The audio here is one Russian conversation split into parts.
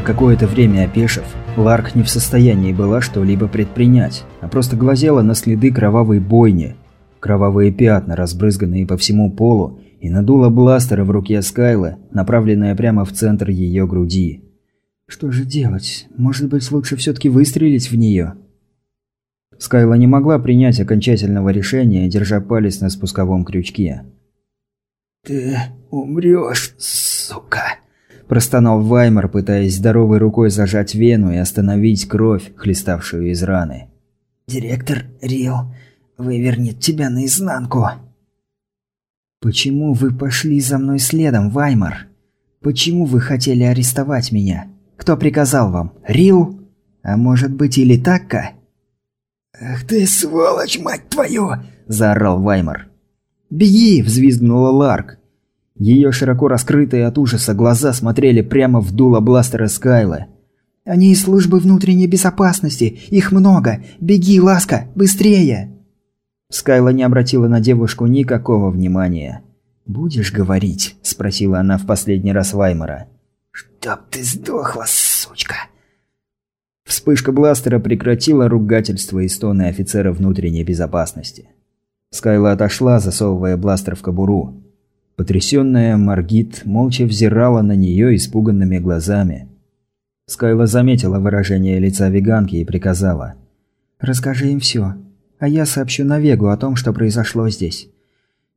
На какое-то время опешив, Ларк не в состоянии была что-либо предпринять, а просто глазела на следы кровавой бойни. Кровавые пятна, разбрызганные по всему полу, и надула бластера в руке Скайла, направленная прямо в центр ее груди. Что же делать? Может быть, лучше все-таки выстрелить в нее? Скайла не могла принять окончательного решения, держа палец на спусковом крючке. «Ты умрешь, сука!» Простонал Ваймер, пытаясь здоровой рукой зажать вену и остановить кровь, хлеставшую из раны. «Директор Рил вывернет тебя наизнанку!» «Почему вы пошли за мной следом, Ваймер? Почему вы хотели арестовать меня? Кто приказал вам? Рил? А может быть или Такка?» «Ах ты сволочь, мать твою!» – заорал Ваймар. «Беги!» – взвизгнула Ларк. Ее широко раскрытые от ужаса глаза смотрели прямо в дуло бластера Скайла. «Они из службы внутренней безопасности! Их много! Беги, Ласка! Быстрее!» Скайла не обратила на девушку никакого внимания. «Будешь говорить?» – спросила она в последний раз Ваймара. «Чтоб ты сдохла, сучка!» Вспышка бластера прекратила ругательство и стоны офицера внутренней безопасности. Скайла отошла, засовывая бластер в кобуру. Потрясенная Маргит молча взирала на нее испуганными глазами. Скайла заметила выражение лица веганки и приказала. «Расскажи им все, а я сообщу Навегу о том, что произошло здесь.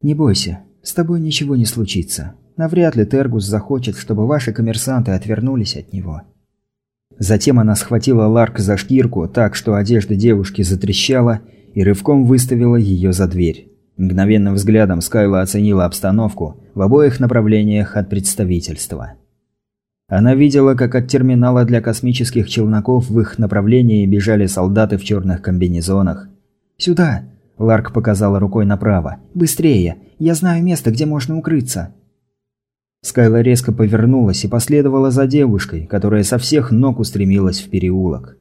Не бойся, с тобой ничего не случится. Навряд ли Тергус захочет, чтобы ваши коммерсанты отвернулись от него». Затем она схватила Ларк за шкирку так, что одежда девушки затрещала, и рывком выставила ее за дверь. Мгновенным взглядом Скайла оценила обстановку в обоих направлениях от представительства. Она видела, как от терминала для космических челноков в их направлении бежали солдаты в черных комбинезонах. «Сюда!» – Ларк показала рукой направо. «Быстрее! Я знаю место, где можно укрыться!» Скайла резко повернулась и последовала за девушкой, которая со всех ног устремилась в переулок.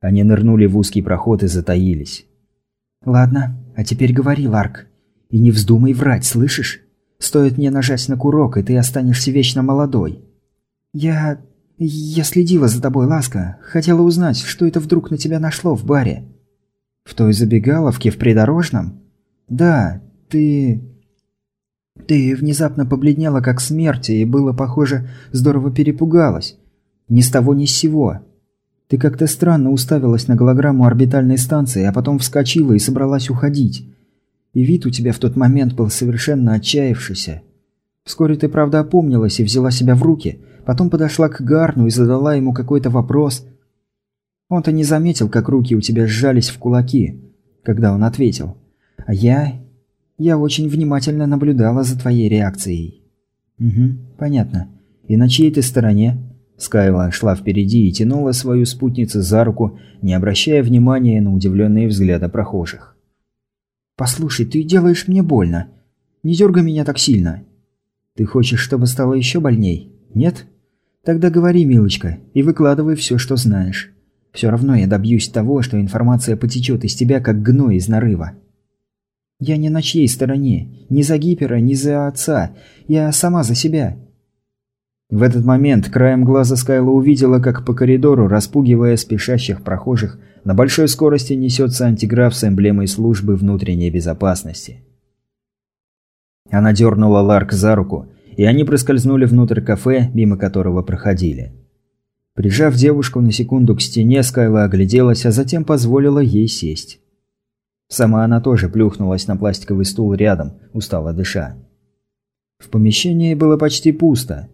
Они нырнули в узкий проход и затаились. «Ладно, а теперь говори, Ларк. И не вздумай врать, слышишь? Стоит мне нажать на курок, и ты останешься вечно молодой. Я... я следила за тобой, Ласка. Хотела узнать, что это вдруг на тебя нашло в баре. В той забегаловке в придорожном? Да, ты... Ты внезапно побледнела как смерть и было похоже, здорово перепугалась. Ни с того ни с сего. Ты как-то странно уставилась на голограмму орбитальной станции, а потом вскочила и собралась уходить. И вид у тебя в тот момент был совершенно отчаявшийся. Вскоре ты, правда, опомнилась и взяла себя в руки, потом подошла к Гарну и задала ему какой-то вопрос. Он-то не заметил, как руки у тебя сжались в кулаки, когда он ответил. А я я очень внимательно наблюдала за твоей реакцией. Угу, понятно. И на чьей ты стороне? Скайла шла впереди и тянула свою спутницу за руку, не обращая внимания на удивленные взгляды прохожих. «Послушай, ты делаешь мне больно. Не дергай меня так сильно. Ты хочешь, чтобы стало еще больней? Нет? Тогда говори, милочка, и выкладывай все, что знаешь. Все равно я добьюсь того, что информация потечет из тебя, как гной из нарыва». Я не на чьей стороне. Ни за Гипера, ни за отца. Я сама за себя. В этот момент краем глаза Скайла увидела, как по коридору, распугивая спешащих прохожих, на большой скорости несется антиграф с эмблемой службы внутренней безопасности. Она дернула Ларк за руку, и они проскользнули внутрь кафе, мимо которого проходили. Прижав девушку на секунду к стене, Скайла огляделась, а затем позволила ей сесть. Сама она тоже плюхнулась на пластиковый стул рядом, устало дыша. В помещении было почти пусто.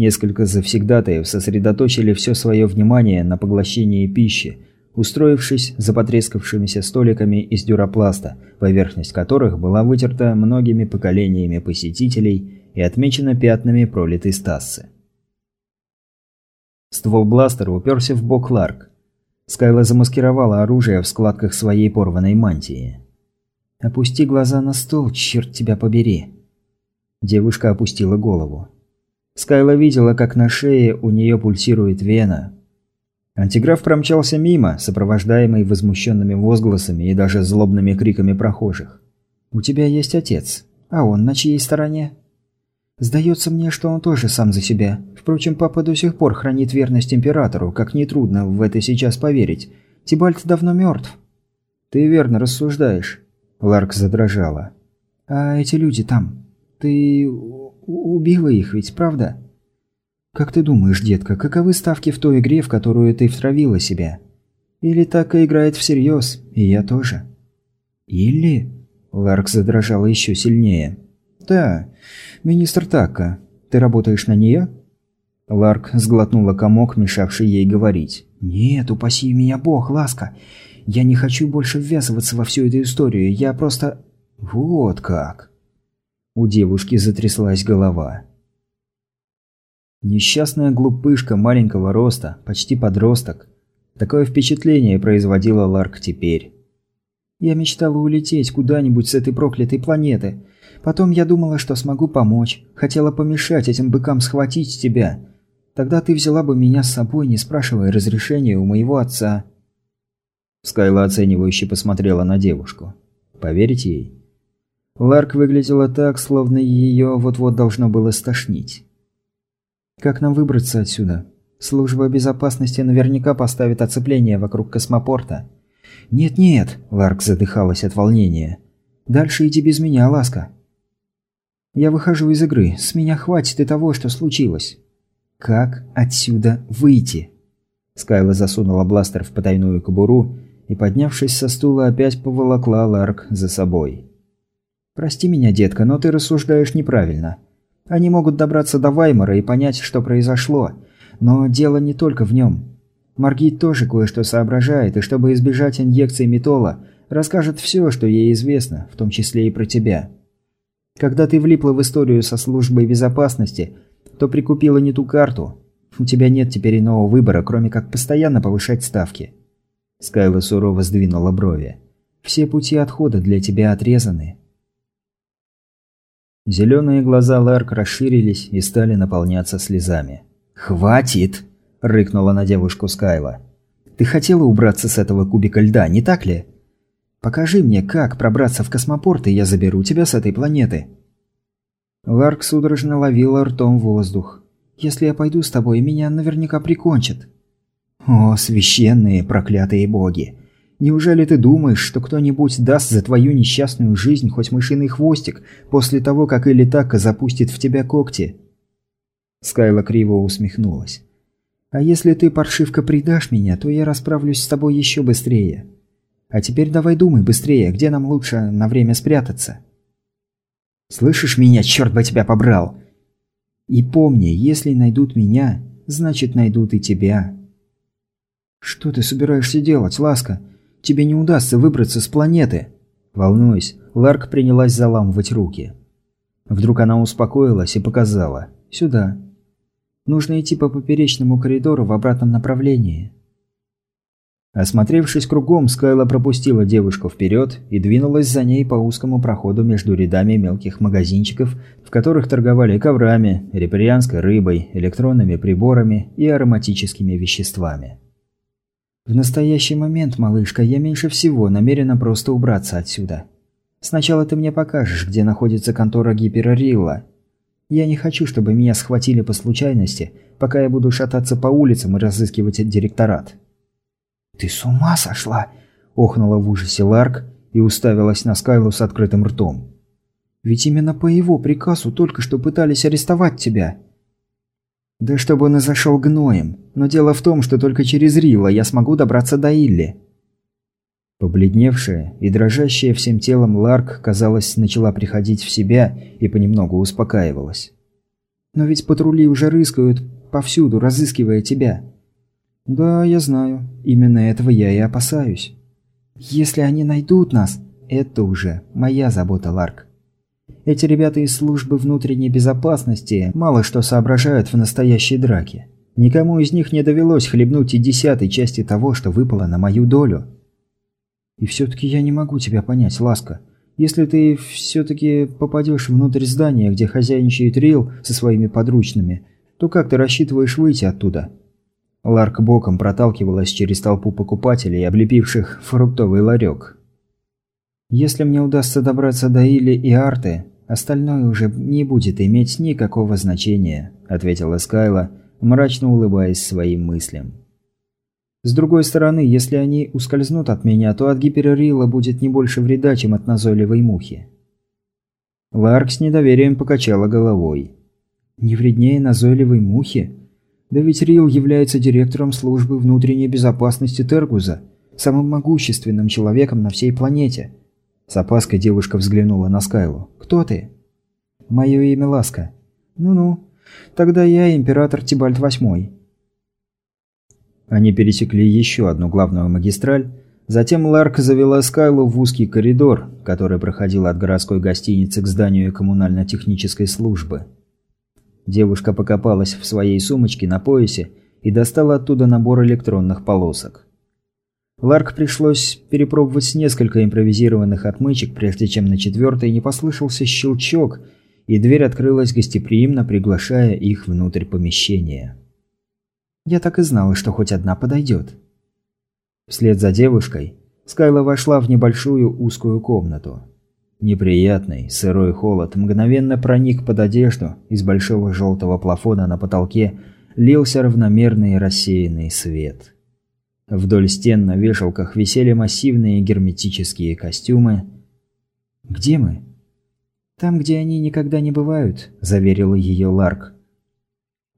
Несколько завсегдатаев сосредоточили все свое внимание на поглощении пищи, устроившись за потрескавшимися столиками из дюропласта, поверхность которых была вытерта многими поколениями посетителей и отмечена пятнами пролитой стассы. Ствол бластера уперся в бок Ларк. Скайла замаскировала оружие в складках своей порванной мантии. «Опусти глаза на стол, черт тебя побери!» Девушка опустила голову. Скайла видела, как на шее у нее пульсирует вена. Антиграф промчался мимо, сопровождаемый возмущенными возгласами и даже злобными криками прохожих. «У тебя есть отец. А он на чьей стороне?» Сдается мне, что он тоже сам за себя. Впрочем, папа до сих пор хранит верность императору, как нетрудно в это сейчас поверить. Тибальт давно мертв. Ты верно рассуждаешь. Ларк задрожала. А эти люди там, ты убила их ведь, правда? Как ты думаешь, детка, каковы ставки в той игре, в которую ты втравила себя? Или так и играет всерьез, и я тоже? Или... Ларк задрожала еще сильнее. «Да, министр Такка. Ты работаешь на нее?» Ларк сглотнула комок, мешавший ей говорить. «Нет, упаси меня бог, ласка. Я не хочу больше ввязываться во всю эту историю. Я просто...» «Вот как!» У девушки затряслась голова. Несчастная глупышка маленького роста, почти подросток. Такое впечатление производила Ларк теперь. Я мечтала улететь куда-нибудь с этой проклятой планеты. Потом я думала, что смогу помочь. Хотела помешать этим быкам схватить тебя. Тогда ты взяла бы меня с собой, не спрашивая разрешения у моего отца». Скайла оценивающе посмотрела на девушку. «Поверить ей?» Ларк выглядела так, словно ее вот-вот должно было стошнить. «Как нам выбраться отсюда? Служба безопасности наверняка поставит оцепление вокруг космопорта». «Нет-нет», – Ларк задыхалась от волнения. «Дальше иди без меня, ласка». «Я выхожу из игры. С меня хватит и того, что случилось». «Как отсюда выйти?» Скайла засунула бластер в потайную кобуру и, поднявшись со стула, опять поволокла Ларк за собой. «Прости меня, детка, но ты рассуждаешь неправильно. Они могут добраться до Ваймара и понять, что произошло. Но дело не только в нем. Маргит тоже кое-что соображает, и чтобы избежать инъекции метола, расскажет все, что ей известно, в том числе и про тебя. Когда ты влипла в историю со службой безопасности, то прикупила не ту карту. У тебя нет теперь иного выбора, кроме как постоянно повышать ставки. Скайла сурово сдвинула брови. Все пути отхода для тебя отрезаны. Зеленые глаза Ларк расширились и стали наполняться слезами. «Хватит!» – рыкнула на девушку Скайла. «Ты хотела убраться с этого кубика льда, не так ли? Покажи мне, как пробраться в космопорт, и я заберу тебя с этой планеты». Ларк судорожно ловила ртом воздух. «Если я пойду с тобой, меня наверняка прикончат». «О, священные проклятые боги! Неужели ты думаешь, что кто-нибудь даст за твою несчастную жизнь хоть мышиный хвостик после того, как Элитака запустит в тебя когти?» Скайла криво усмехнулась. А если ты, паршивка, предашь меня, то я расправлюсь с тобой еще быстрее. А теперь давай думай быстрее, где нам лучше на время спрятаться. Слышишь меня, черт бы тебя побрал! И помни, если найдут меня, значит найдут и тебя. Что ты собираешься делать, Ласка? Тебе не удастся выбраться с планеты. Волнуясь, Ларк принялась заламывать руки. Вдруг она успокоилась и показала. Сюда. Нужно идти по поперечному коридору в обратном направлении. Осмотревшись кругом, Скайла пропустила девушку вперед и двинулась за ней по узкому проходу между рядами мелких магазинчиков, в которых торговали коврами, репарианской рыбой, электронными приборами и ароматическими веществами. «В настоящий момент, малышка, я меньше всего намерена просто убраться отсюда. Сначала ты мне покажешь, где находится контора Гиперрилла, я не хочу, чтобы меня схватили по случайности, пока я буду шататься по улицам и разыскивать директорат». «Ты с ума сошла?» – охнула в ужасе Ларк и уставилась на Скайлу с открытым ртом. «Ведь именно по его приказу только что пытались арестовать тебя». «Да чтобы он и зашел гноем. Но дело в том, что только через Рила я смогу добраться до Илли». Побледневшая и дрожащая всем телом Ларк, казалось, начала приходить в себя и понемногу успокаивалась. «Но ведь патрули уже рыскают повсюду, разыскивая тебя». «Да, я знаю. Именно этого я и опасаюсь». «Если они найдут нас, это уже моя забота, Ларк. Эти ребята из службы внутренней безопасности мало что соображают в настоящей драке. Никому из них не довелось хлебнуть и десятой части того, что выпало на мою долю». И все-таки я не могу тебя понять, Ласка. Если ты все-таки попадешь внутрь здания, где хозяйничает Рил со своими подручными, то как ты рассчитываешь выйти оттуда?» Ларк боком проталкивалась через толпу покупателей, облепивших фруктовый ларек. «Если мне удастся добраться до Или и Арты, Остальное уже не будет иметь никакого значения», – ответила Скайла, мрачно улыбаясь своим мыслям. «С другой стороны, если они ускользнут от меня, то от гиперрила будет не больше вреда, чем от назойливой мухи». Ларк с недоверием покачала головой. «Не вреднее назойливой мухи? Да ведь Рил является директором службы внутренней безопасности Тергуза, самым могущественным человеком на всей планете». С опаской девушка взглянула на Скайлу. «Кто ты?» «Мое имя Ласка». «Ну-ну. Тогда я император Тибальт Восьмой». Они пересекли еще одну главную магистраль, затем Ларк завела Скайлу в узкий коридор, который проходил от городской гостиницы к зданию коммунально-технической службы. Девушка покопалась в своей сумочке на поясе и достала оттуда набор электронных полосок. Ларк пришлось перепробовать несколько импровизированных отмычек, прежде чем на четвертой не послышался щелчок, и дверь открылась гостеприимно, приглашая их внутрь помещения. «Я так и знала, что хоть одна подойдет». Вслед за девушкой Скайла вошла в небольшую узкую комнату. Неприятный, сырой холод мгновенно проник под одежду, из большого желтого плафона на потолке лился равномерный рассеянный свет. Вдоль стен на вешалках висели массивные герметические костюмы. «Где мы?» «Там, где они никогда не бывают», – заверила ее Ларк.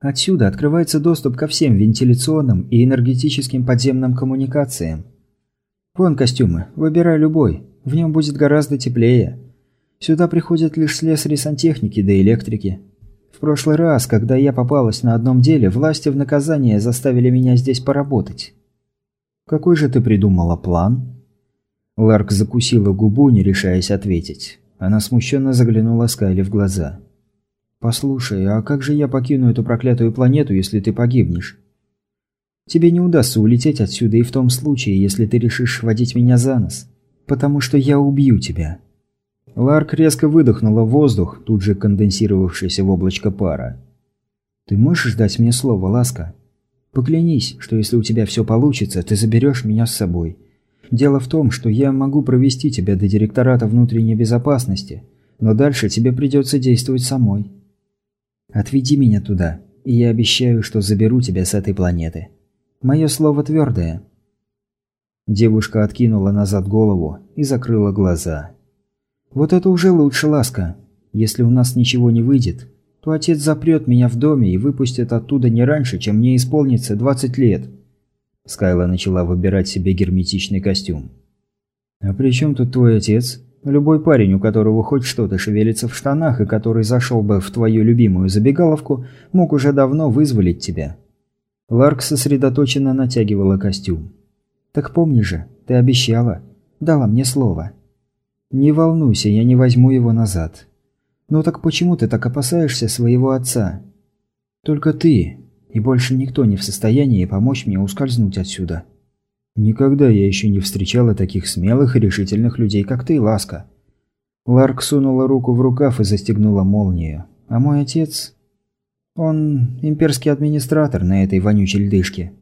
«Отсюда открывается доступ ко всем вентиляционным и энергетическим подземным коммуникациям. Вон костюмы, выбирай любой, в нем будет гораздо теплее. Сюда приходят лишь слесари сантехники да электрики. В прошлый раз, когда я попалась на одном деле, власти в наказание заставили меня здесь поработать». «Какой же ты придумала план?» Ларк закусила губу, не решаясь ответить. Она смущенно заглянула Скайли в глаза. «Послушай, а как же я покину эту проклятую планету, если ты погибнешь? Тебе не удастся улететь отсюда и в том случае, если ты решишь водить меня за нос. Потому что я убью тебя». Ларк резко выдохнула воздух, тут же конденсировавшийся в облачко пара. «Ты можешь дать мне слово, Ласка?» Поклянись, что если у тебя все получится, ты заберешь меня с собой. Дело в том, что я могу провести тебя до директората внутренней безопасности, но дальше тебе придется действовать самой. Отведи меня туда, и я обещаю, что заберу тебя с этой планеты. Мое слово твердое». Девушка откинула назад голову и закрыла глаза. «Вот это уже лучше, Ласка. Если у нас ничего не выйдет, то отец запрет меня в доме и выпустит оттуда не раньше, чем мне исполнится 20 лет. Скайла начала выбирать себе герметичный костюм. «А при чем тут твой отец? Любой парень, у которого хоть что-то шевелится в штанах и который зашел бы в твою любимую забегаловку, мог уже давно вызволить тебя». Ларк сосредоточенно натягивала костюм. «Так помни же, ты обещала. Дала мне слово». «Не волнуйся, я не возьму его назад. «Ну так почему ты так опасаешься своего отца?» «Только ты, и больше никто не в состоянии помочь мне ускользнуть отсюда». «Никогда я еще не встречала таких смелых и решительных людей, как ты, Ласка». Ларк сунула руку в рукав и застегнула молнию. «А мой отец...» «Он имперский администратор на этой вонючей льдышке.